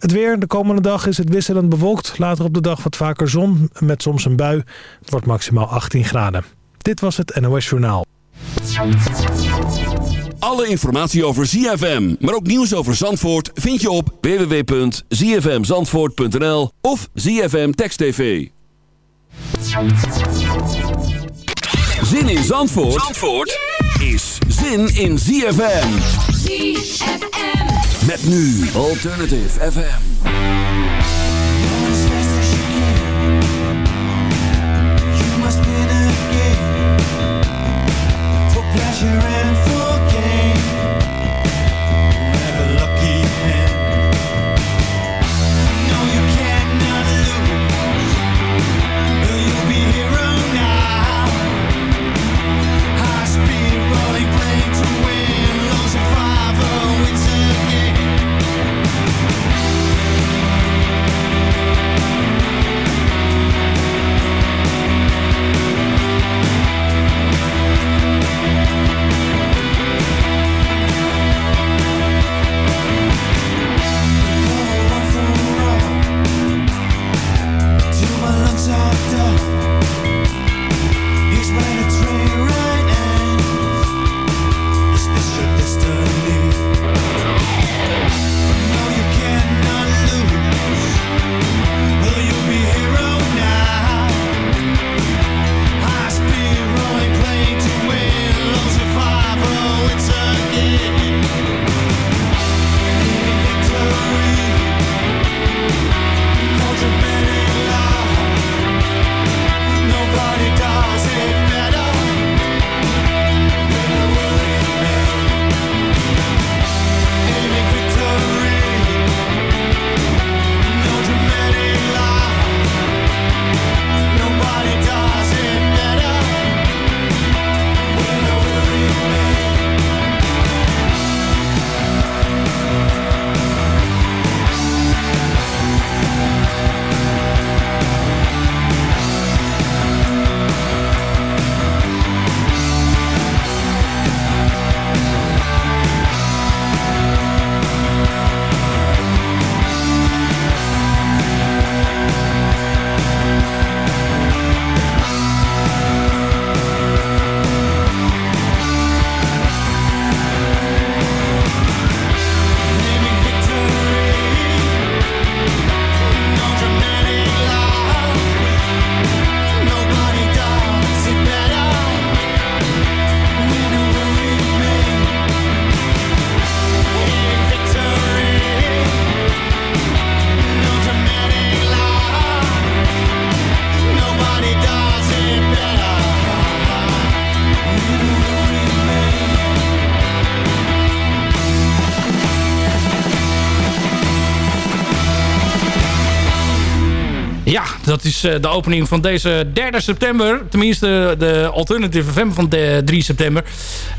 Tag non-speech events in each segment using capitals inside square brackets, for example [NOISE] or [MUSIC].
Het weer, de komende dag is het wisselend bewolkt. Later op de dag wat vaker zon, met soms een bui. Het wordt maximaal 18 graden. Dit was het NOS Journaal. Alle informatie over ZFM, maar ook nieuws over Zandvoort... vind je op www.zfmzandvoort.nl of ZFM Text TV. Zin in Zandvoort, Zandvoort is zin in ZFM. ZFM. Met nu Alternative FM. You must be the game for pleasure is de opening van deze 3 september. Tenminste, de Alternative FM van de 3 september.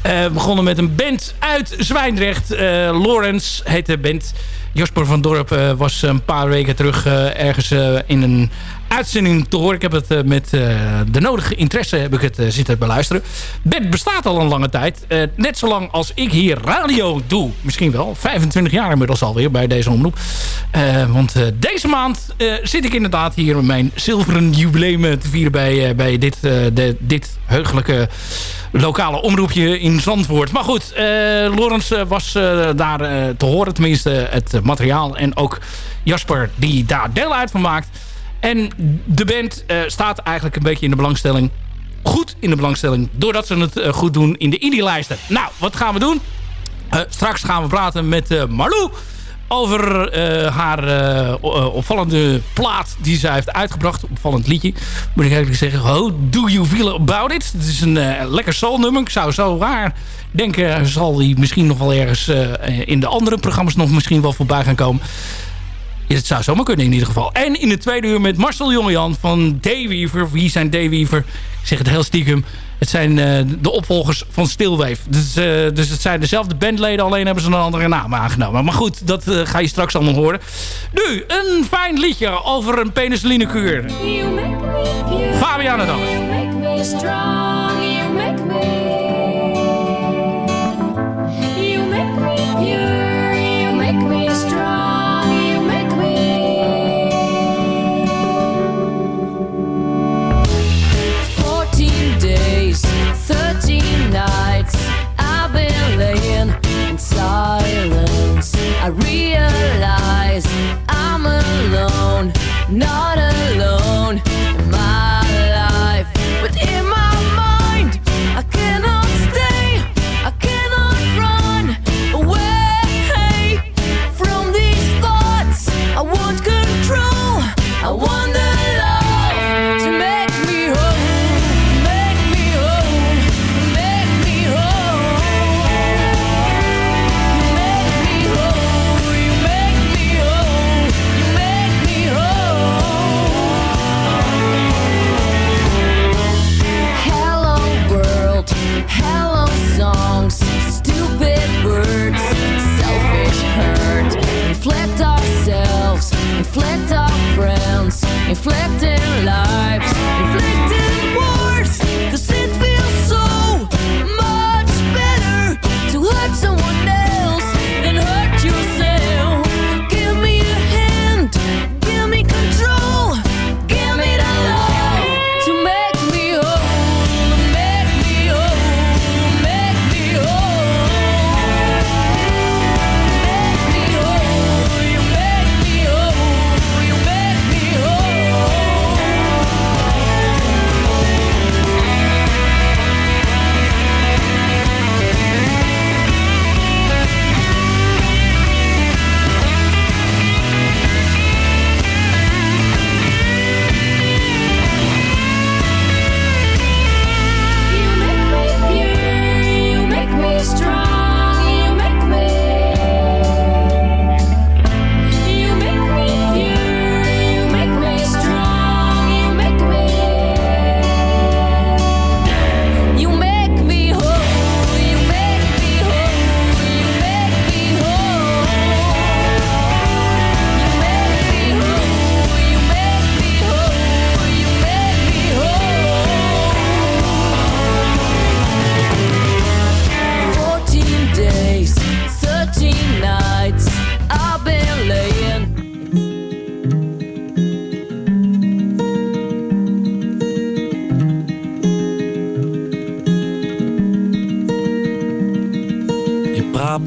we begonnen met een band uit Zwijndrecht. Lawrence heet de band. Jasper van Dorp uh, was een paar weken terug uh, ergens uh, in een uitzending te horen. Ik heb het met de nodige interesse heb ik het, zitten beluisteren. Bed bestaat al een lange tijd. net zo lang als ik hier radio doe. Misschien wel. 25 jaar inmiddels alweer bij deze omroep. want deze maand zit ik inderdaad hier met mijn zilveren jubileum te vieren bij, bij dit, de, dit heugelijke lokale omroepje in Zandvoort. Maar goed, uh, Lorenz eh, was daar te horen. Tenminste het materiaal. En ook Jasper die daar deel uit van maakt. En de band staat eigenlijk een beetje in de belangstelling. Goed in de belangstelling. Doordat ze het goed doen in de indie-lijsten. Nou, wat gaan we doen? straks gaan we praten met Marlou over haar opvallende plaat die zij heeft uitgebracht. Opvallend liedje. Moet ik eigenlijk zeggen, how do you feel about it? Het is een lekker soulnummer. Ik zou zo waar denken, zal die misschien nog wel ergens in de andere programma's nog misschien wel voorbij gaan komen. Het zou zomaar kunnen in ieder geval. En in het tweede uur met Marcel Jongejan van Dayweaver. Wie zijn Dayweaver? Ik zeg het heel stiekem. Het zijn uh, de opvolgers van Stilwave. Dus, uh, dus het zijn dezelfde bandleden, alleen hebben ze een andere naam aangenomen. Maar goed, dat uh, ga je straks allemaal horen. Nu, een fijn liedje over een penicillinekuur. Fabiana dan. You make me strong, you make me... laying in silence. I realize I'm alone, not alone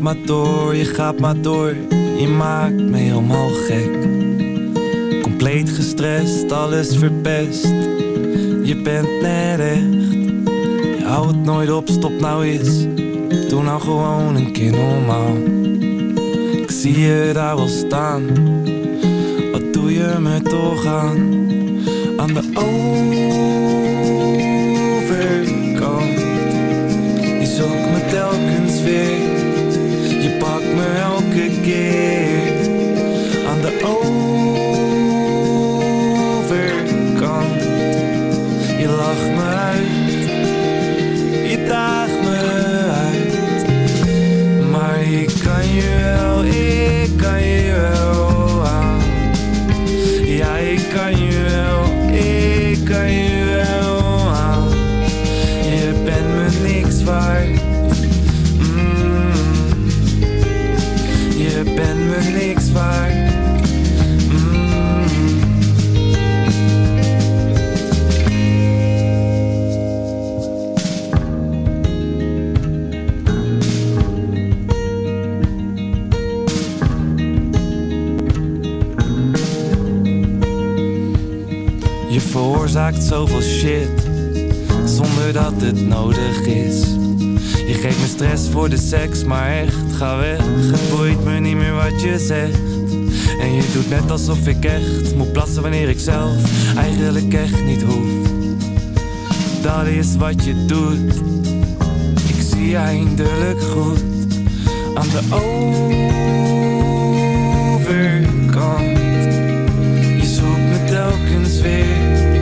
maar door, je gaat maar door, je maakt me helemaal gek. Compleet gestrest, alles verpest, je bent net echt. Je houdt nooit op, stop nou eens, doe nou gewoon een keer normaal. Ik zie je daar wel staan, wat doe je me toch aan? Aan de overkant, veroorzaakt zoveel shit Zonder dat het nodig is. Je geeft me stress voor de seks Maar echt, ga weg. Het boeit me niet meer wat je zegt. En je doet net alsof ik echt Moet plassen wanneer ik zelf Eigenlijk echt niet hoef. Dat is wat je doet. Ik zie je eindelijk goed Aan de overkant. Je zoekt me telkens weer.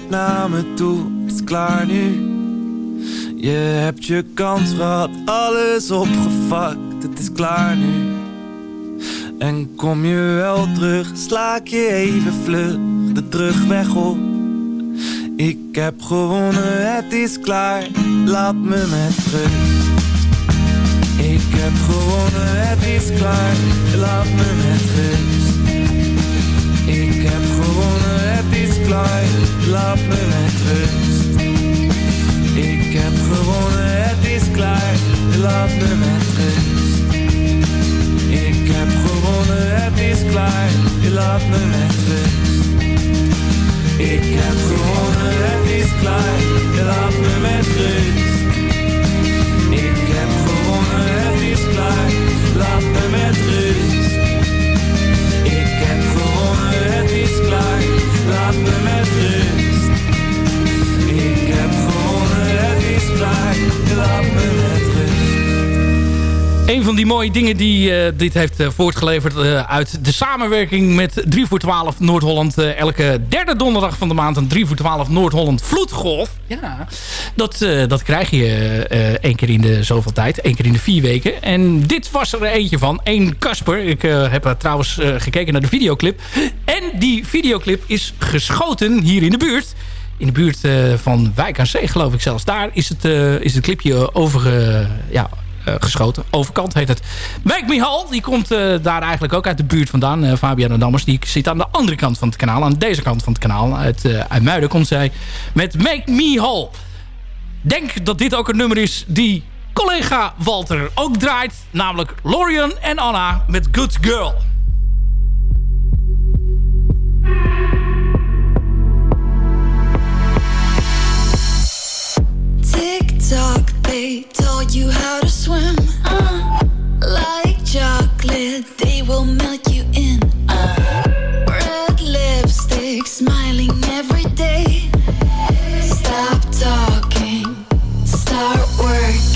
Niet naar me toe. Het is klaar nu. Je hebt je kans gehad, alles opgevakt. Het is klaar nu. En kom je wel terug, sla ik je even vlug de terugweg op. Ik heb gewonnen, het is klaar, laat me met rust. Ik heb gewonnen, het is klaar, laat me met rust. Klaar, laat me met rust. Ik heb gewonnen, het is klaar, laat me met rust. Ik heb gewonnen, het is klaar, laat me met rust. Ik heb gewonnen, het is klaar, laat me met rust. Van die mooie dingen die eh, dit heeft eh, voortgeleverd eh, uit de samenwerking met 3 voor 12 Noord-Holland. elke derde donderdag van de maand een 3 voor 12 Noord-Holland vloedgolf. Ja, dat, dat krijg je één keer in de zoveel tijd. één keer in de vier weken. En dit was er eentje van. Eén Kasper. Ik heb trouwens gekeken naar de videoclip. En die videoclip is geschoten hier in de buurt. In de buurt van Wijk aan Zee, geloof ik zelfs. Daar is het, is het clipje over, ja, geschoten. Overkant heet het. Make Me Hall, die komt eh, daar eigenlijk ook uit de buurt vandaan. Eh, Fabian en Dammers, die zit aan de andere kant van het kanaal. Aan deze kant van het kanaal. Uit, eh uit Muiden komt zij met Make Me Hall. Denk dat dit ook een nummer is die collega Walter ook draait. Namelijk Lorian en Anna met Good Girl. Tick tock, they taught you how to swim. Uh, like chocolate, they will melt you in. Uh, red lipstick, smiling every day. Stop talking, start working.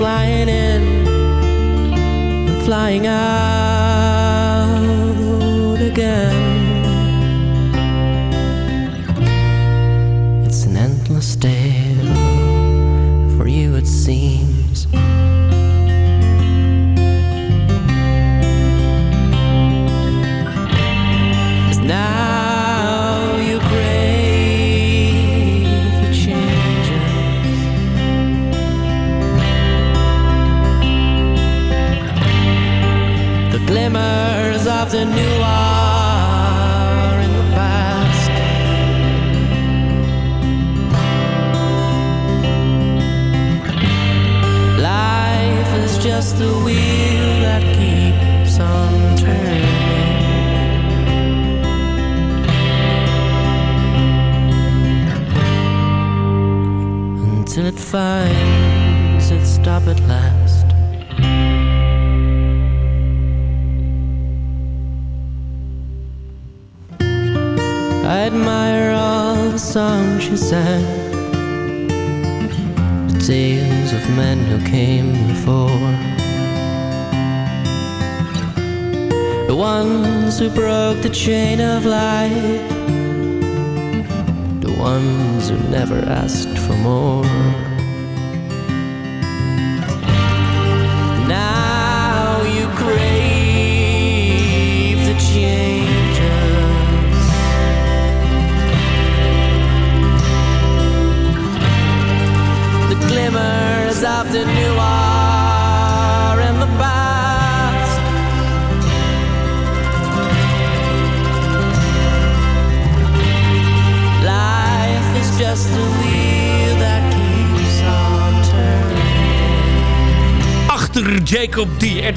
Flying in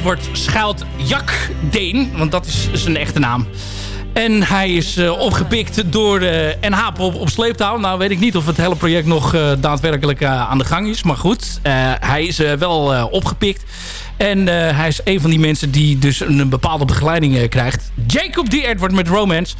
Edward schuilt Jack Deen. Want dat is zijn echte naam. En hij is eh, opgepikt door de NH op, op sleeptouw. Nou weet ik niet of het hele project nog eh, daadwerkelijk eh, aan de gang is. Maar goed, eh, hij is eh, wel eh, opgepikt. En eh, hij is een van die mensen die dus een, een bepaalde begeleiding eh, krijgt. Jacob D. Edward met Romance.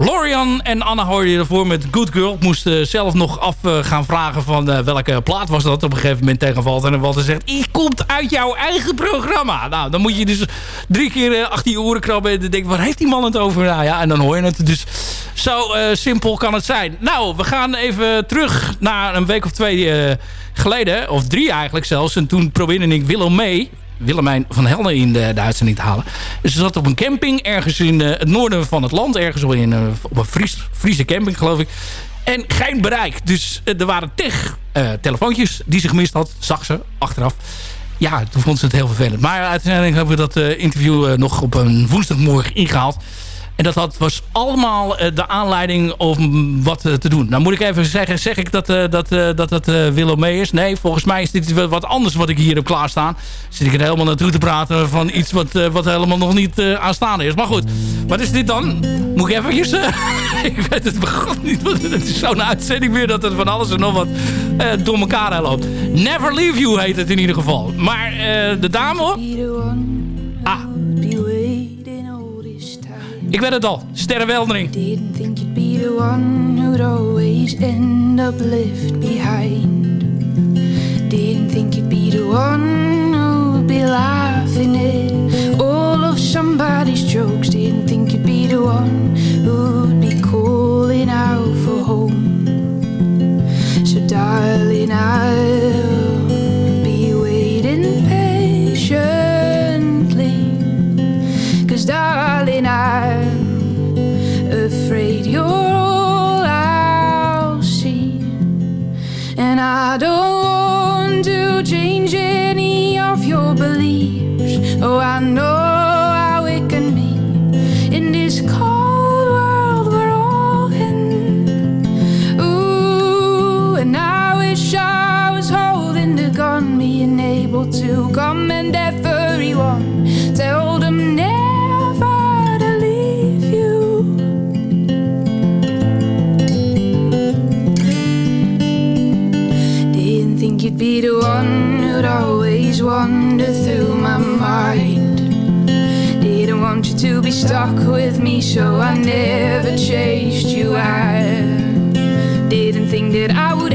Lorian en Anna hoorde je ervoor met Good Girl. Ik moest eh, zelf nog af eh, gaan vragen van eh, welke plaat was dat op een gegeven moment tegen Walter. En Walter zegt, die komt uit jouw eigen programma. Nou, dan moet je dus drie keer achter je oren krabben. En dan denk je, waar heeft die man het over? Nou ja, en dan hoor je het. Dus zo simpel kan het zijn. Nou, we gaan even terug naar een week of twee geleden. Of drie eigenlijk zelfs. En toen probeerde ik Willem mee... Willemijn van Helden in de, de uitzending te halen. Ze zat op een camping ergens in eh, het noorden van het land. Ergens in, eh, op een Fries, Friese camping geloof ik. En geen bereik. Dus eh, er waren eh, telefoontjes die ze gemist had. Zag ze achteraf. Ja, toen vond ze het heel vervelend. Maar uiteindelijk hebben we dat interview nog op een woensdagmorgen ingehaald. En dat had, was allemaal eh, de aanleiding om wat eh, te doen. Nou moet ik even zeggen, zeg ik dat eh, dat, dat, dat Willem mee is? Nee, volgens mij is dit wat anders wat ik hier heb klaarstaan. Zit ik er helemaal naartoe te praten van iets wat, wat helemaal nog niet aanstaande is. Maar goed, wat is dit dan? Moet ik eventjes... [LAUGHS] ik weet het begon niet, want het is zo'n uitzending weer dat het van alles en nog wat door elkaar heen loopt. Never Leave You heet het in ieder geval. Maar de dame... Ah, ik weet het al. sterrenweldering. Didn't think you'd be the one who'd always end up left behind. Didn't think you'd be the one who'd be laughing at all of somebody's jokes. Didn't think you'd be the one who'd be calling out for home. So darling, I... I never chased you. I didn't think that I would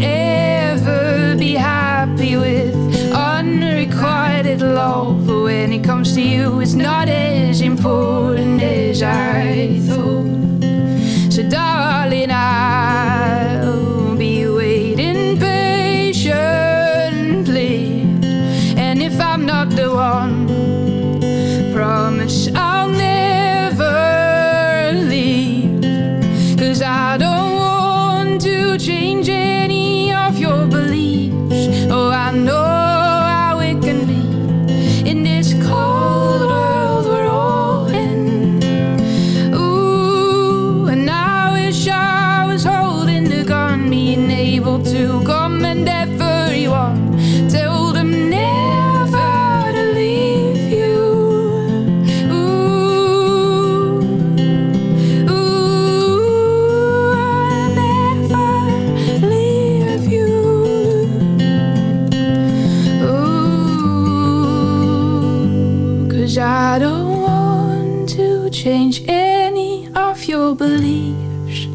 change any of your beliefs.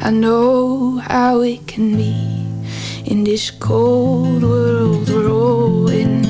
I know how it can be in this cold world we're all in.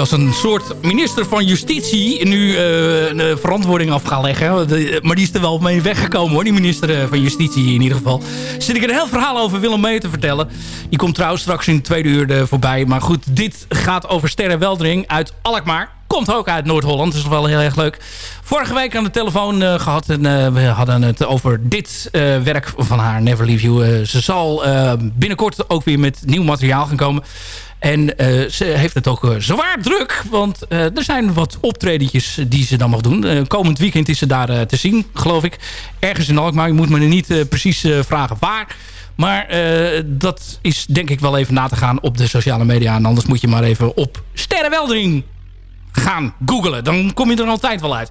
Als een soort minister van Justitie nu een eh, verantwoording af gaan leggen. Maar die is er wel mee weggekomen hoor, die minister eh, van Justitie in ieder geval. Zit ik een heel verhaal over Willem Mee te vertellen. Die komt trouwens straks in de tweede uur er voorbij. Maar goed, dit gaat over Sterre Weldering uit Alkmaar. Komt ook uit Noord-Holland, dus wel heel erg leuk. Vorige week aan de telefoon eh, gehad en we hadden het over dit werk van haar, Never Leave You. Ze zal binnenkort ook weer met nieuw materiaal gaan komen. En eh, ze heeft het ook eh, zwaar druk. Want eh, er zijn wat optredentjes die ze dan mag doen. Komend weekend is ze daar te zien, geloof ik. Ergens in Alkmaar. Je moet me niet precies vragen waar. Maar dat is denk ik wel even na te gaan op de sociale media. En anders moet je maar even op Sterrenweldering gaan googlen. Dan kom je er altijd wel uit.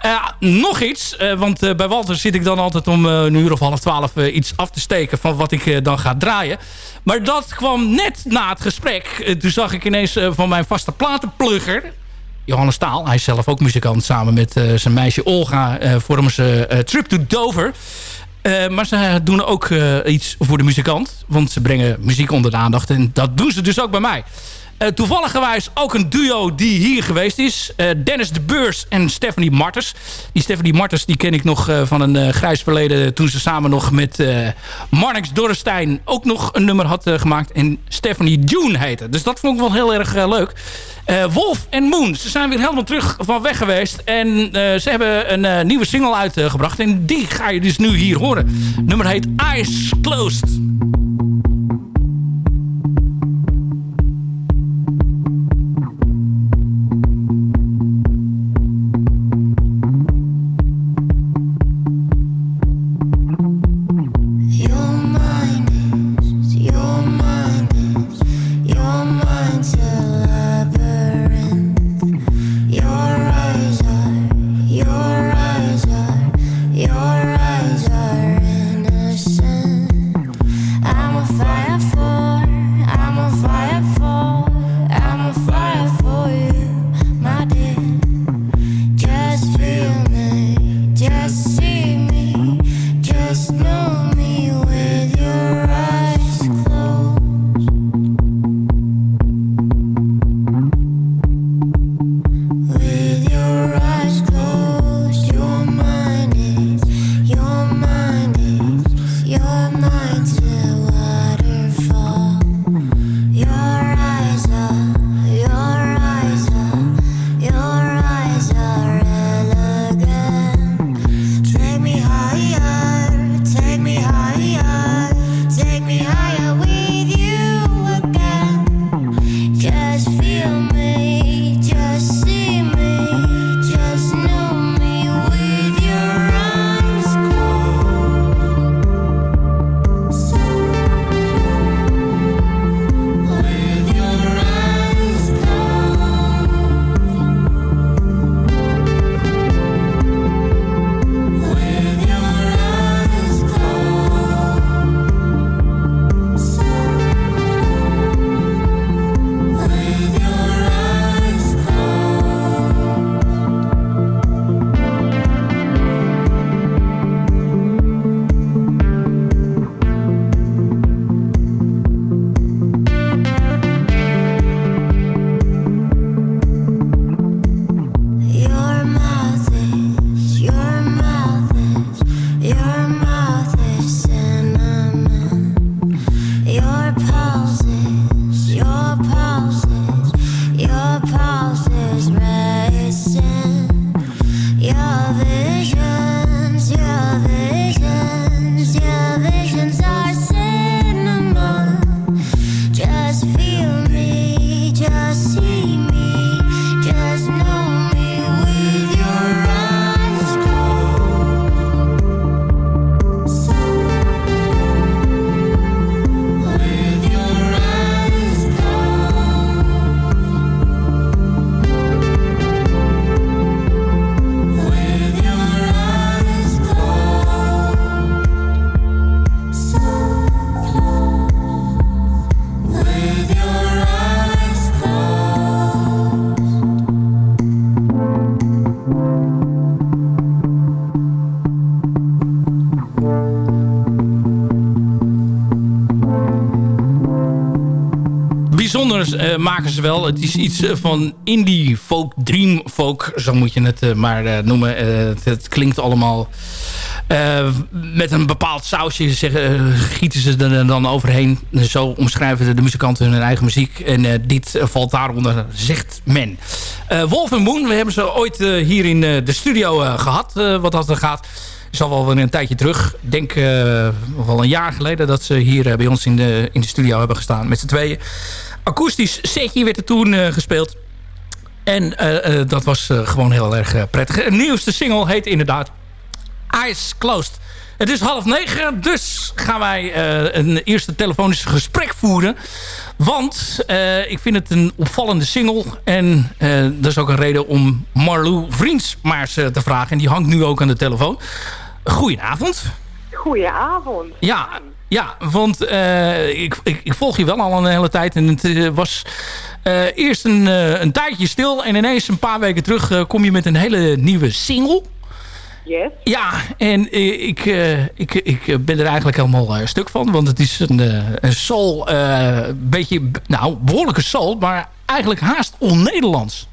Eh, nog iets, eh, want eh, bij Walter zit ik dan altijd om een uur of half twaalf iets af te steken van wat ik dan ga draaien. Maar dat kwam net na het gesprek. Toen zag ik ineens van mijn vaste platenplugger, Johannes Staal, hij is zelf ook muzikant, samen met zijn meisje Olga vormen ze Trip to Dover. Maar ze doen ook iets voor de muzikant. Want ze brengen muziek onder de aandacht. En dat doen ze dus ook bij mij. Uh, toevalligerwijs ook een duo die hier geweest is. Uh, Dennis de Beurs en Stephanie Martens. Die Stephanie Martens die ken ik nog uh, van een grijs verleden... toen ze samen nog met Marnix Dorrestein ook nog een nummer had gemaakt. En Stephanie June heette. Dus dat vond ik wel heel erg leuk. Wolf en Moon, ze zijn weer helemaal terug van weg geweest. En ze hebben een nieuwe single uitgebracht. En die ga je dus nu hier horen. nummer heet Eyes Closed. Bijzonders eh, maken ze wel. Het is iets eh, van indie folk, dream folk. Zo moet je het eh, maar noemen. Het, het klinkt allemaal met een bepaald sausje. Zeggen, gieten ze er dan overheen. Zo omschrijven de, muzikanten hun eigen muziek. En dit valt daaronder, zegt men. Wolf en Moon, we hebben ze ooit hier in de studio eh, gehad. eh, wat dat er gaat. Is al wel weer een tijdje terug. Ik denk wel een jaar geleden dat ze hier bij ons in de, in de studio hebben gestaan. Met z'n tweeën. Akoestisch setje werd er toen eh, gespeeld. En eh, eh, dat was gewoon heel erg prettig. Een nieuwste single heet inderdaad Eyes Closed. Het is half negen, dus gaan wij een eerste telefonisch gesprek voeren. Want ik vind het een opvallende single. En dat is ook een reden om Marlou Vriends maar eens te vragen. En die hangt nu ook aan de telefoon. Goedenavond. Goedenavond. Ja, ja want eh, ik, ik, ik volg je wel al een hele tijd. En het eh, was eh, eerst een, een tijdje stil. En ineens een paar weken terug kom je met een hele nieuwe single. Yes. Ja, en ik, ik, ik ben er eigenlijk helemaal stuk van. Want het is een, een soul, eh, beetje, nou, behoorlijke soul. Maar eigenlijk haast on-Nederlands.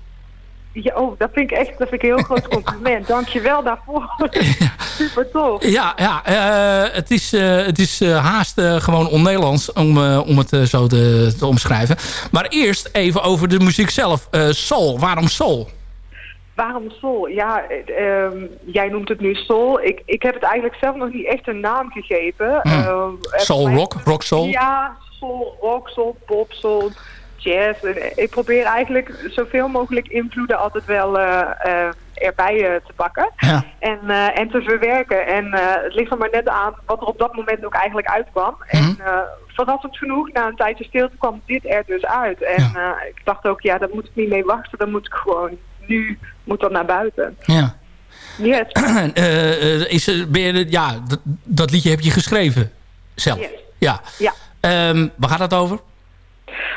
Ja, oh, dat vind ik echt dat vind ik een heel groot [LAUGHS] compliment. Dank je wel daarvoor. [LAUGHS] Super tof. Ja, ja eh, het is, eh, het is eh, haast gewoon on-Nederlands om, om het zo te, te omschrijven. Maar eerst even over de muziek zelf. Soul, waarom soul? Waarom soul? Ja, eh, ehm, jij noemt het nu soul. Ik, ik heb het eigenlijk zelf nog niet echt een naam gegeven. En Soul rock, rock soul? Ja, soul rock, soul pop, soul jazz. En Ik probeer eigenlijk zoveel mogelijk invloeden altijd wel eh, eh, erbij eh, te pakken. Ja. En, en te verwerken. En het ligt er maar net aan wat er op dat moment ook eigenlijk uitkwam. En Mhm. eh, verrassend genoeg, na een tijdje stilte kwam dit er dus uit. En ik dacht ook, ja, daar moet ik niet mee wachten. Dan moet ik gewoon, nu moet dat naar buiten. Ja. Yes. [CLEARS THROAT] Is, er- ben je, ja, dat, liedje heb je geschreven zelf. Yes. Ja. Ja. Ehm, waar gaat het over?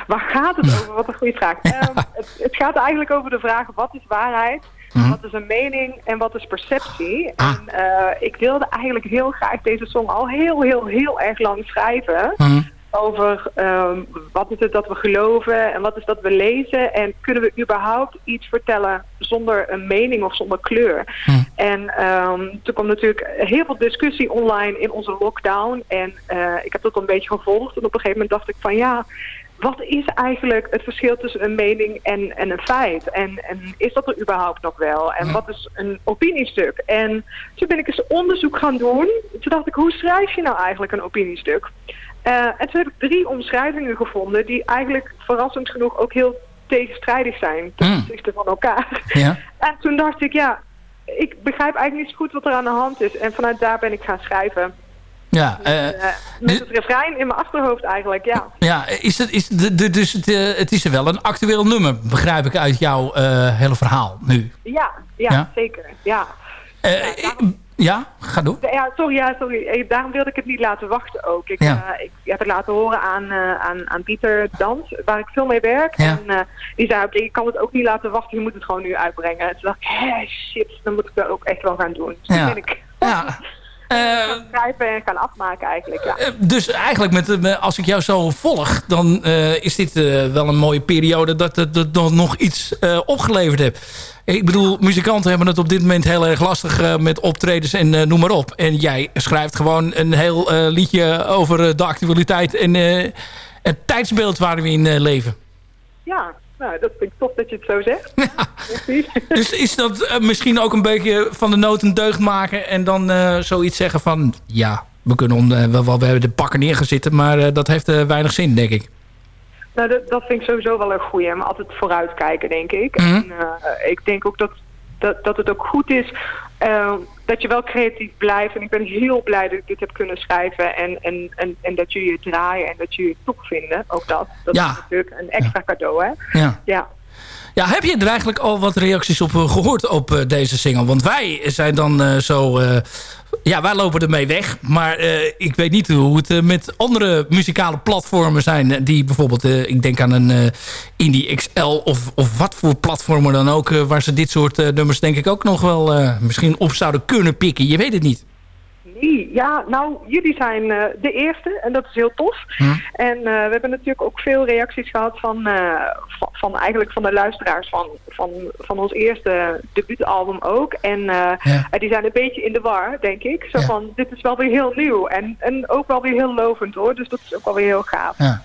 Waar gaat het over? Wat een goede vraag. [LAUGHS] Ehm, het, het gaat eigenlijk over de vraag, wat is waarheid? Mhm. Wat is een mening en wat is perceptie? Ah. En eh, ik wilde eigenlijk heel graag deze song al heel, heel, heel erg lang schrijven. Mhm. Over ehm, wat is het dat we geloven en wat is dat we lezen. En kunnen we überhaupt iets vertellen zonder een mening of zonder kleur. Mhm. En ehm, toen kwam natuurlijk heel veel discussie online in onze lockdown. En eh, ik heb dat een beetje gevolgd. En op een gegeven moment dacht ik van ja, wat is eigenlijk het verschil tussen een mening en, en een feit? En, en is dat er überhaupt nog wel? En wat is een opiniestuk? En toen ben ik eens onderzoek gaan doen. Toen dacht ik, hoe schrijf je nou eigenlijk een opiniestuk? Eh, en toen heb ik drie omschrijvingen gevonden die eigenlijk verrassend genoeg ook heel tegenstrijdig zijn ten Hmm. opzichte van elkaar. Ja. [LAUGHS] En toen dacht ik, ja, ik begrijp eigenlijk niet zo goed wat er aan de hand is. En vanuit daar ben ik gaan schrijven. Ja, eh, Eh, met het refrein in mijn achterhoofd eigenlijk, ja. ja is het, is de, de, dus het, eh, het is er wel een actueel nummer, begrijp ik uit jouw hele verhaal nu. Ja, ja, Ja? zeker. Ja. Ik- ja, ga door. Ja, sorry, ja, sorry. Daarom wilde ik het niet laten wachten ook. Ik, Ja. ik heb het laten horen aan, aan, aan Pieter Dans, waar ik veel mee werk. Ja. En die zei, oké, ik kan het ook niet laten wachten, je moet het gewoon nu uitbrengen. En toen dacht ik, hé, shit, dan moet ik dat ook echt wel gaan doen. Dus Ja. ik Ja. [LAUGHS] Eh, gaan schrijven en gaan afmaken eigenlijk, ja. Eh, Dus eigenlijk, met, als ik jou zo volg... dan eh, is dit wel een mooie periode dat het dat, dat nog iets opgeleverd heeft. Ik bedoel, muzikanten hebben het op dit moment heel erg lastig... met optredens en noem maar op. En jij schrijft gewoon een heel liedje over de actualiteit... en het tijdsbeeld waar we in leven. Ja, nou, dat vind ik tof dat je het zo zegt. Precies. [LAUGHS] Dus is dat eh, misschien ook een beetje van de nood een deugd maken... en dan eh, zoiets zeggen van... ja, we kunnen eh, wel, wel we hebben de pakken neergezitten... maar dat heeft weinig zin, denk ik. Nou, dat, dat vind ik sowieso wel een goeie. Maar altijd vooruitkijken, denk ik. Mhm. En ik denk ook dat, dat, dat het ook goed is eh, dat je wel creatief blijft. En ik ben heel blij dat ik dit heb kunnen schrijven. En, en, en, en dat jullie het draaien en dat jullie het toch vinden. Ook dat. Dat Ja. is natuurlijk een extra cadeau, hè? Ja. Ja. Ja, heb je er eigenlijk al wat reacties op eh, gehoord op eh, deze single? Want wij zijn dan eh, zo... ja, wij lopen ermee weg. Maar eh, ik weet niet hoe het eh, met andere muzikale platformen zijn. eh, Die bijvoorbeeld, ik denk aan een Indie XL of, of wat voor platformen dan ook... waar ze dit soort nummers denk ik ook nog wel misschien op zouden kunnen pikken. Je weet het niet. Ja, nou, jullie zijn eh, de eerste en dat is heel tof. En eh, we hebben natuurlijk ook veel reacties gehad van, eh, van, van eigenlijk van de luisteraars van, van, van ons eerste debuutalbum ook. En Ja. die zijn een beetje in de war, denk ik. Zo Ja. van, dit is wel weer heel nieuw en, en ook wel weer heel lovend hoor. Dus dat is ook wel weer heel gaaf. Ja.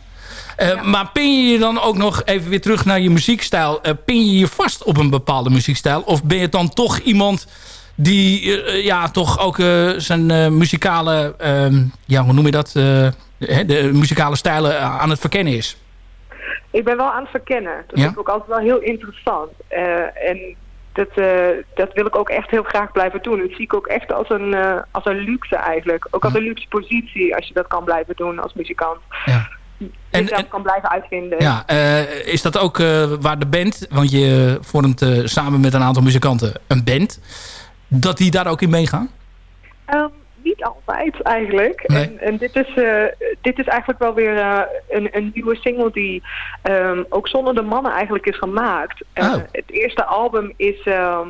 Maar pin je je dan ook nog even weer terug naar je muziekstijl? pin je je vast op een bepaalde muziekstijl? Of ben je dan toch iemand die eh, ja, toch ook eh, zijn eh, muzikale... ehm, ja, hoe noem je dat? eh, de muzikale stijlen eh, aan het verkennen is? Ik ben wel aan het verkennen. Dat Ja? vind ik ook altijd wel heel interessant. Eh, en dat, eh, dat wil ik ook echt heel graag blijven doen. Dat zie ik ook echt als een, eh, als een luxe eigenlijk. Ook als een luxe positie als je dat kan blijven doen als muzikant. Ja. En- Jezelf en- kan blijven uitvinden. Ja, eh, is dat ook eh, waar de band... want je vormt eh, samen met een aantal muzikanten een band... dat die daar ook in meegaan? Ehm, niet altijd eigenlijk. Nee. En, en dit, is, eh, dit is eigenlijk wel weer eh, een, een nieuwe single die ehm, ook zonder de mannen eigenlijk is gemaakt. Eh, Oh. Het eerste album is, ehm,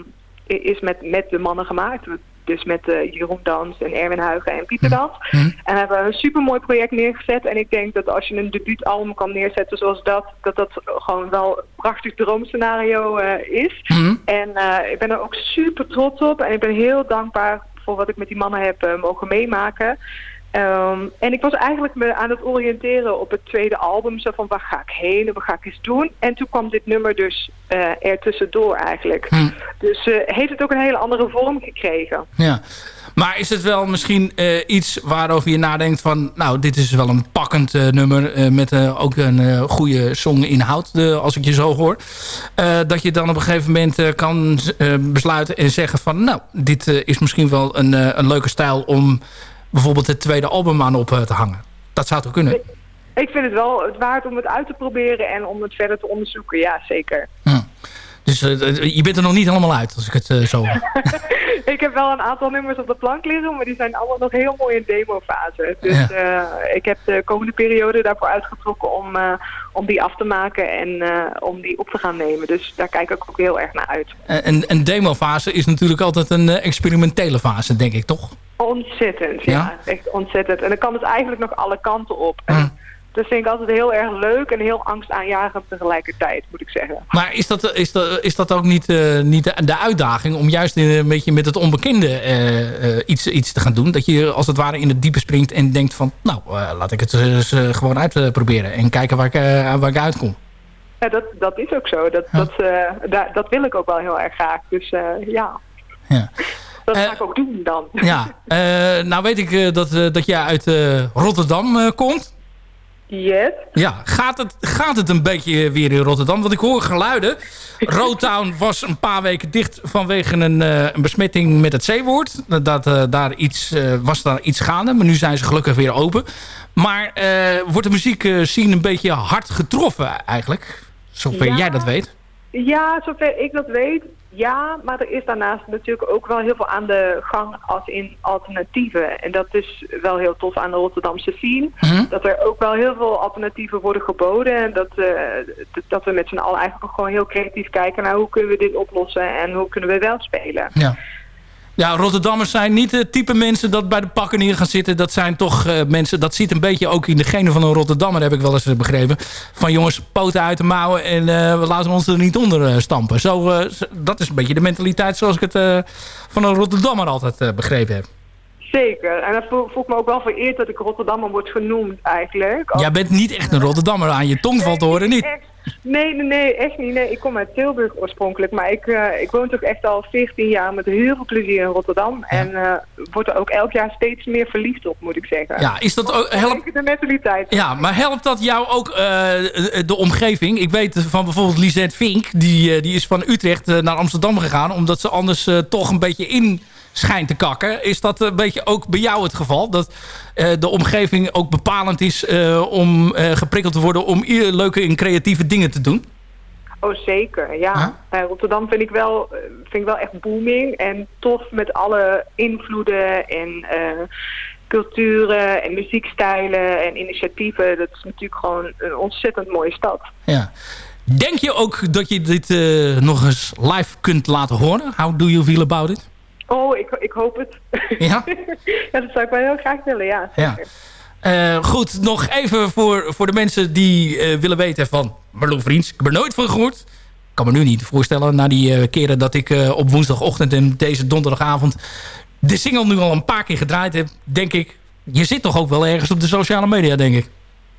is met, met de mannen gemaakt. Dus met eh, Jeroen Dans en Erwin Huigen en Pieter Dans. Mhm. En we hebben een supermooi project neergezet. En ik denk dat als je een debuutalbum kan neerzetten zoals dat... dat dat gewoon wel een prachtig droomscenario eh, is. Mhm. En eh, ik ben er ook super trots op. En ik ben heel dankbaar voor wat ik met die mannen heb mogen meemaken. Ehm, en ik was eigenlijk me aan het oriënteren op het tweede album. Zo van, waar ga ik heen en wat ga ik eens doen? En toen kwam dit nummer dus eh er tussendoor eigenlijk. Hm. Dus eh, heeft het ook een hele andere vorm gekregen. Ja. Maar is het wel misschien eh, iets waarover je nadenkt van... nou, dit is wel een pakkend nummer met ook een goede songinhoud, als ik je zo hoor. Dat je dan op een gegeven moment kan besluiten en zeggen van... nou, dit is misschien wel een, een leuke stijl om bijvoorbeeld het tweede album aan op eh, te hangen. Dat zou toch kunnen? Ik vind het wel het waard om het uit te proberen en om het verder te onderzoeken. Ja, zeker. Dus eh, je bent er nog niet helemaal uit, als ik het eh, zo... [LAUGHS] ik heb wel een aantal nummers op de plank liggen, maar die zijn allemaal nog heel mooi in demofase. Dus Ja. eh, ik heb de komende periode daarvoor uitgetrokken om, eh, om die af te maken en eh, om die op te gaan nemen. Dus daar kijk ik ook heel erg naar uit. Eh, en een demofase is natuurlijk altijd een eh, experimentele fase, denk ik, toch? Ontzettend, ja. Ja? Echt ontzettend. En dan kan het eigenlijk nog alle kanten op. Dat vind ik altijd heel erg leuk en heel angstaanjagend tegelijkertijd, moet ik zeggen. Maar is dat, is dat, is dat ook niet, eh, niet de, uitdaging om juist in- een beetje met het onbekende eh, eh, iets, iets te gaan doen? Dat je als het ware in het diepe springt en denkt van... nou, eh, laat ik het eens eh, gewoon uitproberen en kijken waar ik, eh, waar ik uitkom. Ja, dat, dat is ook zo. Dat, dat, eh, dat wil ik ook wel heel erg graag. Dus eh, ja, Ja. dat Eh, ga ik ook doen dan. Ja, eh, nou weet ik eh, dat, eh, dat jij uit eh, Rotterdam eh, komt. Yes. Ja, gaat het, gaat het een beetje weer in Rotterdam? Want ik hoor geluiden. [LAUGHS] Rotown was een paar weken dicht vanwege een, eh, een besmetting met het zeewoord. Dat, eh, daar iets, eh, was daar iets gaande, maar nu zijn ze gelukkig weer open. Maar wordt de muziek scene een beetje hard getroffen eigenlijk? Zover Ja. jij dat weet. Ja, zover ik dat weet, ja. Maar er is daarnaast natuurlijk ook wel heel veel aan de gang als in alternatieven. En dat is wel heel tof aan de Rotterdamse scene. Mhm. Dat er ook wel heel veel alternatieven worden geboden. En dat, d- dat we met z'n allen eigenlijk gewoon heel creatief kijken naar hoe kunnen we dit oplossen en hoe kunnen we wel spelen. Ja. Ja, Rotterdammers zijn niet het type mensen dat bij de pakken neer gaan zitten. Dat zijn toch eh, mensen, dat zit een beetje ook in de genen van een Rotterdammer, heb ik wel eens begrepen. Van jongens, poten uit de mouwen en eh, we laten ons er niet onder eh, stampen. Zo, dat is een beetje de mentaliteit zoals ik het van een Rotterdammer altijd begrepen heb. Zeker. En dat voel, voel ik me ook wel vereerd dat ik Rotterdammer word genoemd eigenlijk. Jij bent niet echt een Rotterdammer aan je tong valt te horen, niet. Nee, nee, nee, echt niet. Nee, ik kom uit Tilburg oorspronkelijk, maar ik, eh, ik woon toch echt al 14 jaar met heel veel plezier in Rotterdam. En eh word er ook elk jaar steeds meer verliefd op, moet ik zeggen. Ja, is dat ook... Help, de mentaliteit. ja, maar helpt dat jou ook eh, de omgeving? Ik weet van bijvoorbeeld Lisette Vink, die, die is van Utrecht naar Amsterdam gegaan... omdat ze anders toch een beetje in schijnt te kakken. Is dat een beetje ook bij jou het geval? Dat eh, de omgeving ook bepalend is eh, om eh, geprikkeld te worden... om leuke en creatieve dingen te doen? Oh, zeker, ja. Rotterdam vind ik, wel, vind ik wel echt booming en tof met alle invloeden en culturen en muziekstijlen en initiatieven. Dat is natuurlijk gewoon een ontzettend mooie stad. Ja. Denk je ook dat je dit nog eens live kunt laten horen? How do you feel about it? Oh, ik, ik hoop het. Ja? [LAUGHS] ja, dat zou ik wel heel graag willen, ja. Ja. Eh, goed, nog even voor, voor de mensen die eh, willen weten van Marlou Vriends. Ik heb er nooit van gehoord. Ik kan me nu niet voorstellen na die eh, keren dat ik op woensdagochtend en deze donderdagavond de single nu al een paar keer gedraaid heb. Denk ik, je zit toch ook wel ergens op de sociale media, denk ik.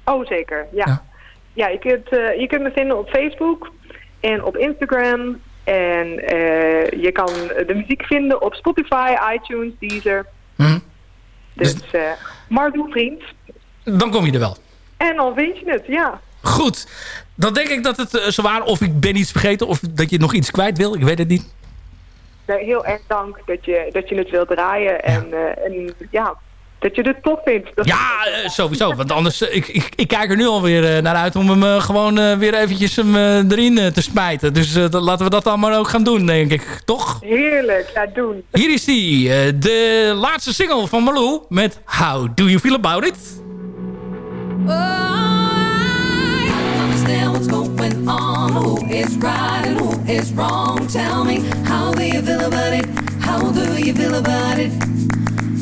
Oh, zeker, ja. Ja, je, kunt, je kunt me vinden op Facebook en op Instagram. En eh, je kan de muziek vinden op Spotify, iTunes, Deezer. Hm. Dus eh Mardoe Vriend. Dan kom je er wel. En dan vind je het, ja. Goed, dan denk ik dat het eh, zo waar of ik ben iets vergeten of dat je nog iets kwijt wil. Ik weet het niet. Nee, heel erg dank dat je, dat je het wilt draaien. En, en ja, dat je het tof vindt. Dat Ja, eh, sowieso. Want anders, eh, ik, ik, ik kijk er nu alweer eh, naar uit om hem gewoon weer eventjes hem, erin te smijten. Dus laten we dat dan maar ook gaan doen, denk ik. Toch? Heerlijk, ja, doen. Hier is die, de laatste single van Malou met How Do You Feel About It? understand what's going on. Who is right and who is wrong? Tell me, how do you feel about it? How do you feel about it?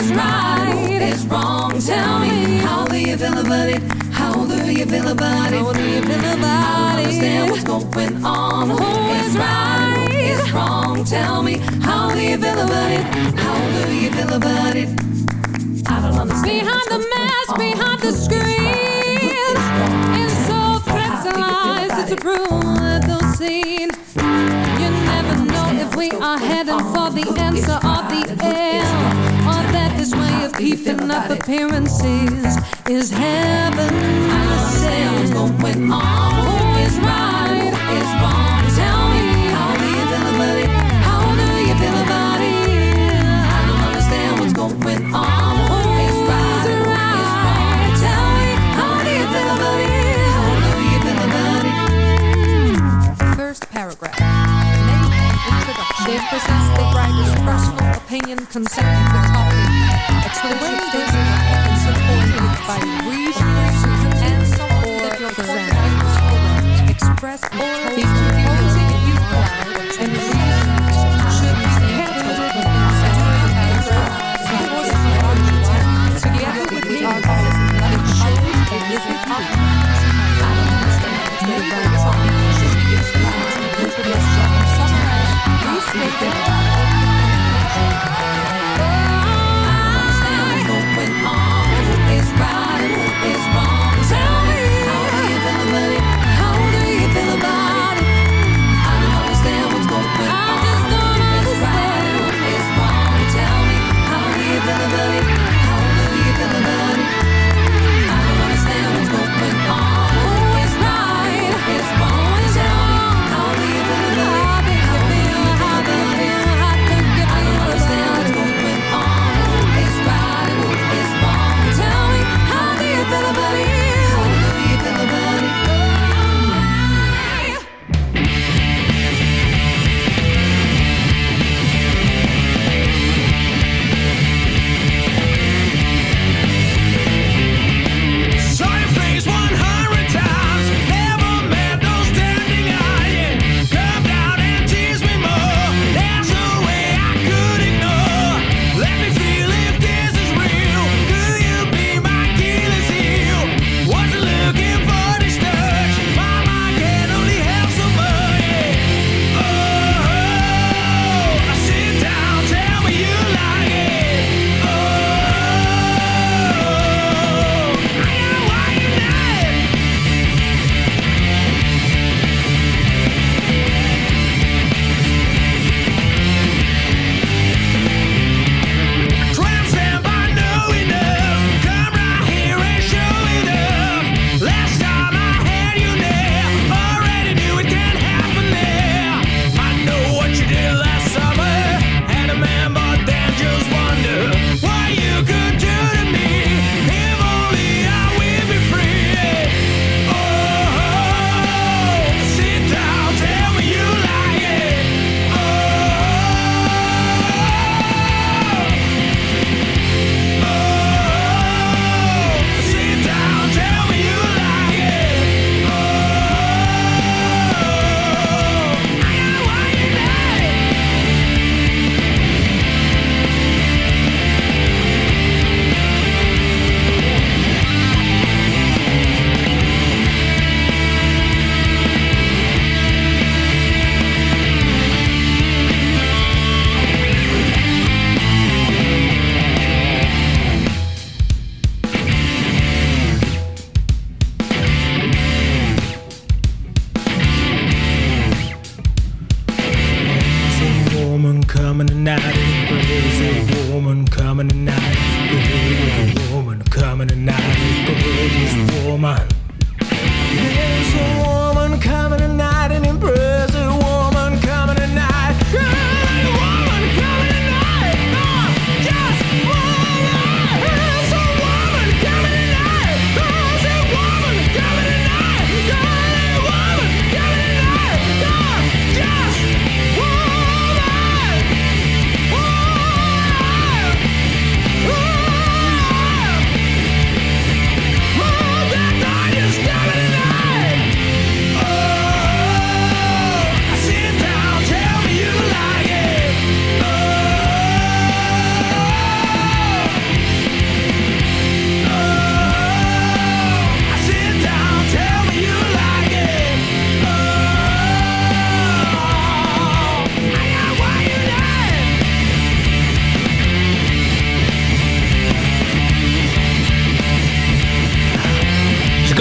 Is right? Is wrong? Tell me, how do you feel about it? How do you feel about it? How do you feel I about don't understand it? what's going on. Who is right? Who is wrong? Tell me, how do you feel about it? How do you feel about it? I don't understand. Behind the mask, behind the screen, and so threats and lies to prove that they'll. You never know if we are heading for the answer or the end, this way of keeping up appearances is heaven. I don't understand what's going on. Oh, who is right? Is wrong? They possess the right of personal opinion concerning the topic. Explicit statement and supported by reasonable and soft represent express Thank you.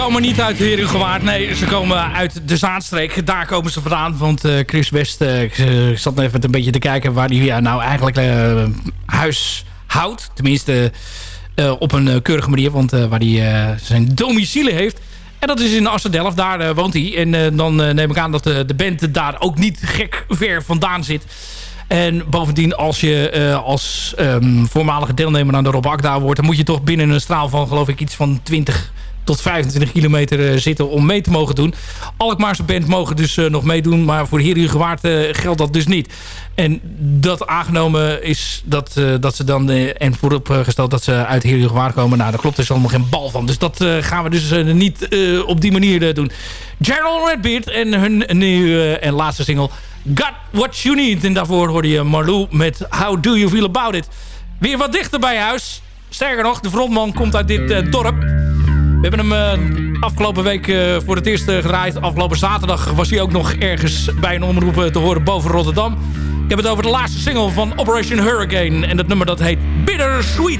Komen niet uit Herengewaard. Nee, ze komen uit de Zaanstreek. Daar komen ze vandaan. Want eh, Chris West, eh, ik zat even een beetje te kijken... waar hij ja, nou eigenlijk huis houdt. Tenminste, op een keurige manier. Want waar hij zijn domicile heeft... En dat is in Assen-Delft, daar woont hij. En dan neem ik aan dat de, band daar ook niet gek ver vandaan zit. En bovendien, als je als ehm, voormalige deelnemer aan de Rob Akda wordt... dan moet je toch binnen een straal van, geloof ik, iets van 20 tot 25 kilometer eh, zitten om mee te mogen doen. Alkmaarse band mogen dus eh, nog meedoen, maar voor Heer Gewaard eh, geldt dat dus niet. En dat aangenomen is dat, dat ze dan, en vooropgesteld dat ze uit Heer Gewaard komen, nou daar klopt dus allemaal geen bal van. Dus dat gaan we dus niet op die manier doen. Gerald Redbeard en hun nieuwe en laatste single Got What You Need. En daarvoor hoorde je Marlou met How Do You Feel About It. Weer wat dichter bij huis. Sterker nog, de frontman komt uit dit dorp. We hebben hem eh, afgelopen week eh, voor het eerst eh, gedraaid. Afgelopen zaterdag was hij ook nog ergens bij een omroep te horen boven Rotterdam. Ik heb het over de laatste single van Operation Hurricane. En dat nummer dat heet Bitter Sweet.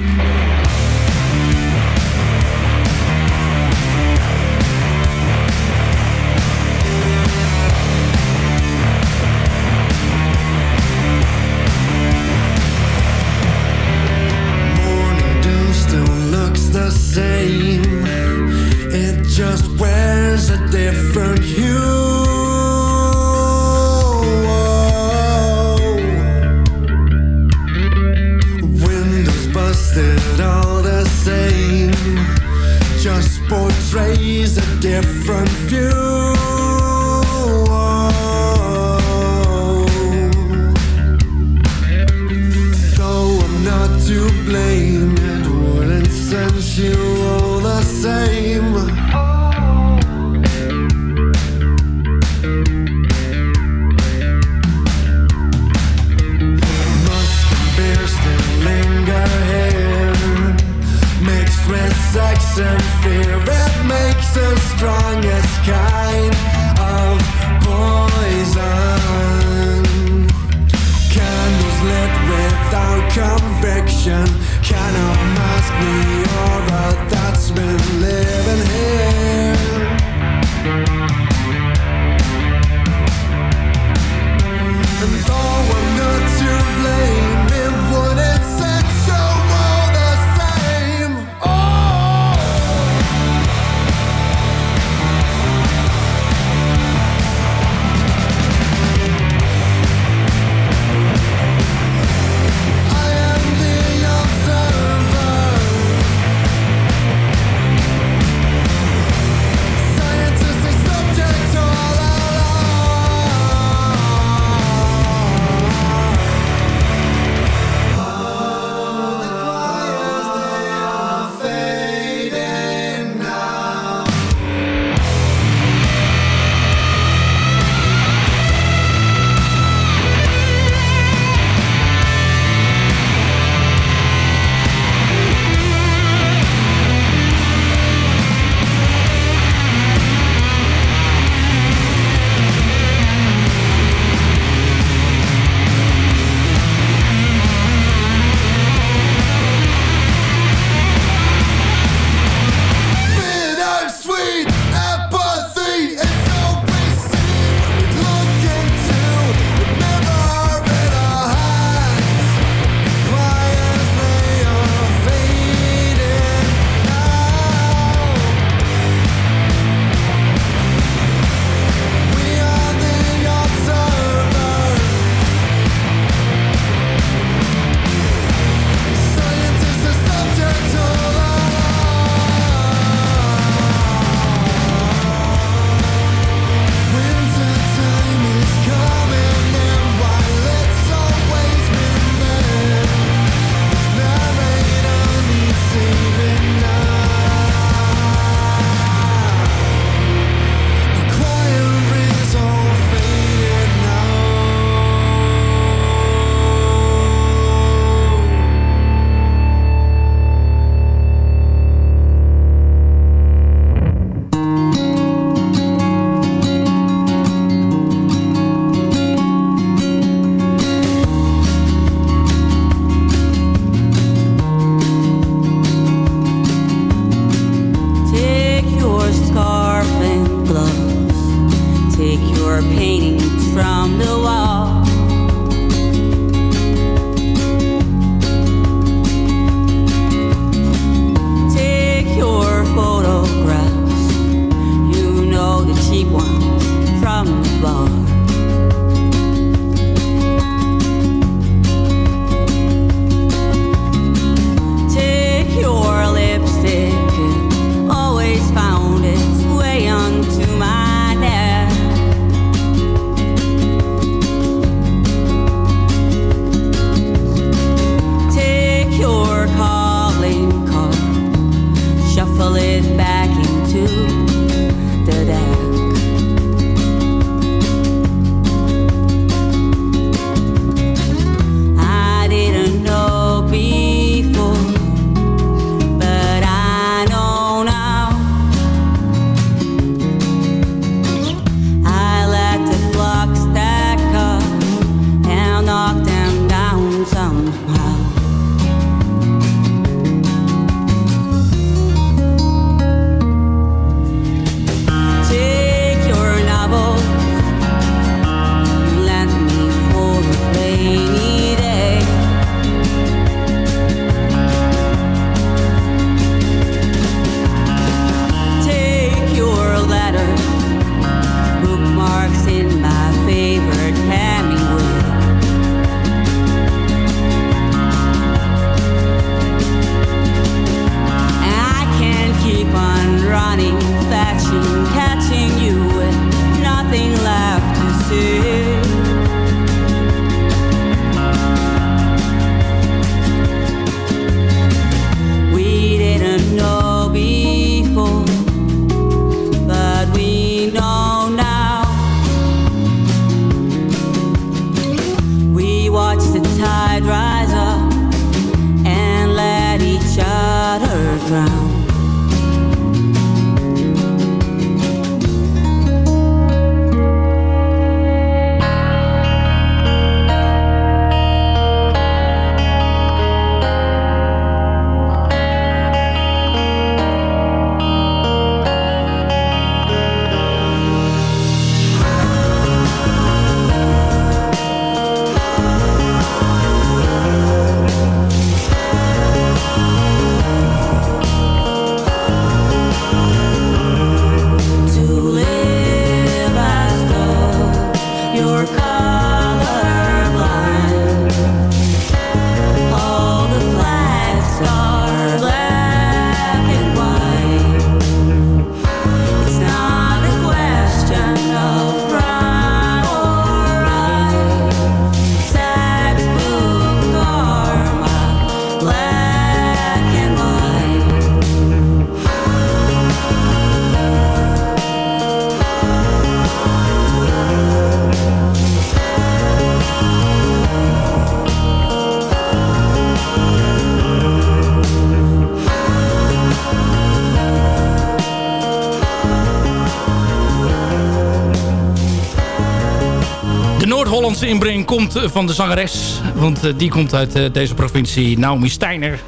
Inbreng komt eh, van de zangeres. Want eh, die komt uit eh, deze provincie. Naomi Steiner.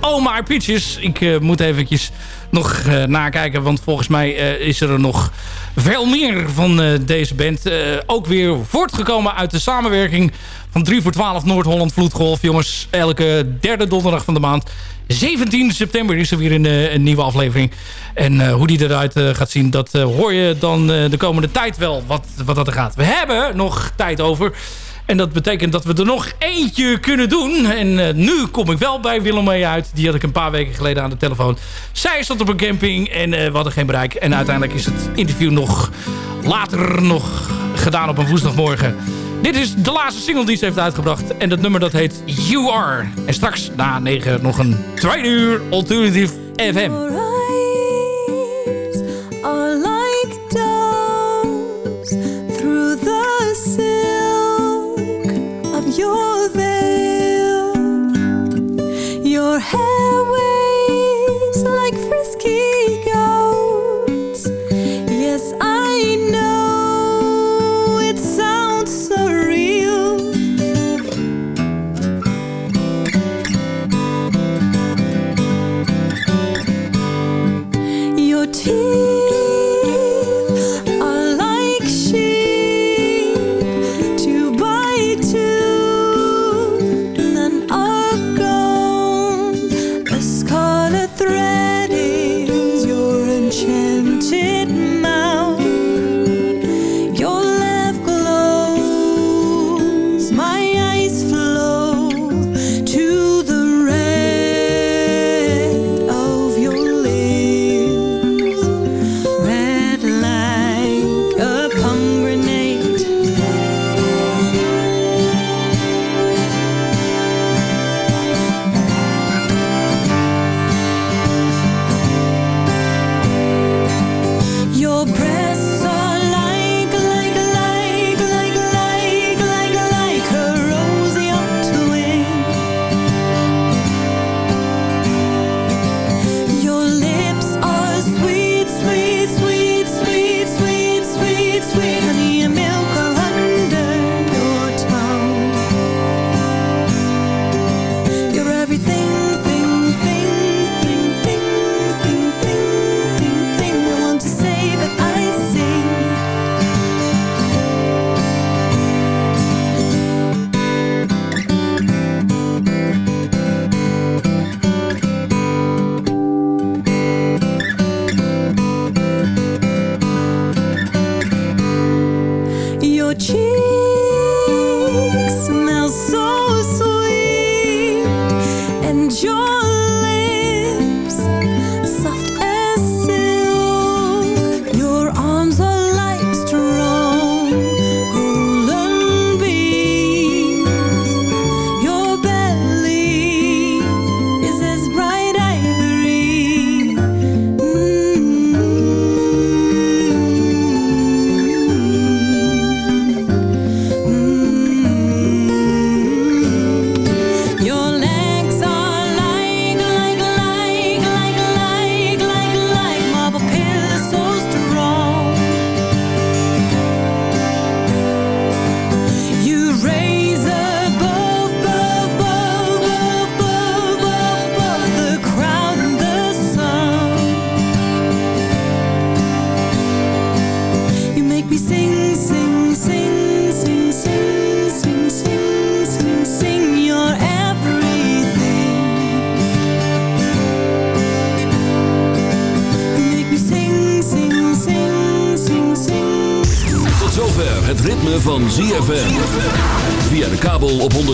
Oh my peaches. Ik moet eventjes nog nakijken. Want volgens mij is er nog veel meer van deze band. ook weer voortgekomen uit de samenwerking van 3 voor 12 Noord-Holland Vloedgolf. Jongens, elke derde donderdag van de maand. 17 september is er weer een, eh, een nieuwe aflevering. En eh, hoe die eruit eh, gaat zien, dat hoor je dan de komende tijd wel wat, wat dat er gaat. We hebben nog tijd over. En dat betekent dat we er nog eentje kunnen doen. En nu kom ik wel bij Willem mee uit. Die had ik een paar weken geleden aan de telefoon. Zij stond op een camping en we hadden geen bereik. En uiteindelijk is het interview nog later nog gedaan op een woensdagmorgen. Dit is de laatste single die ze heeft uitgebracht. En dat nummer dat heet You Are. En straks na 9 nog een tweede uur Alternative FM.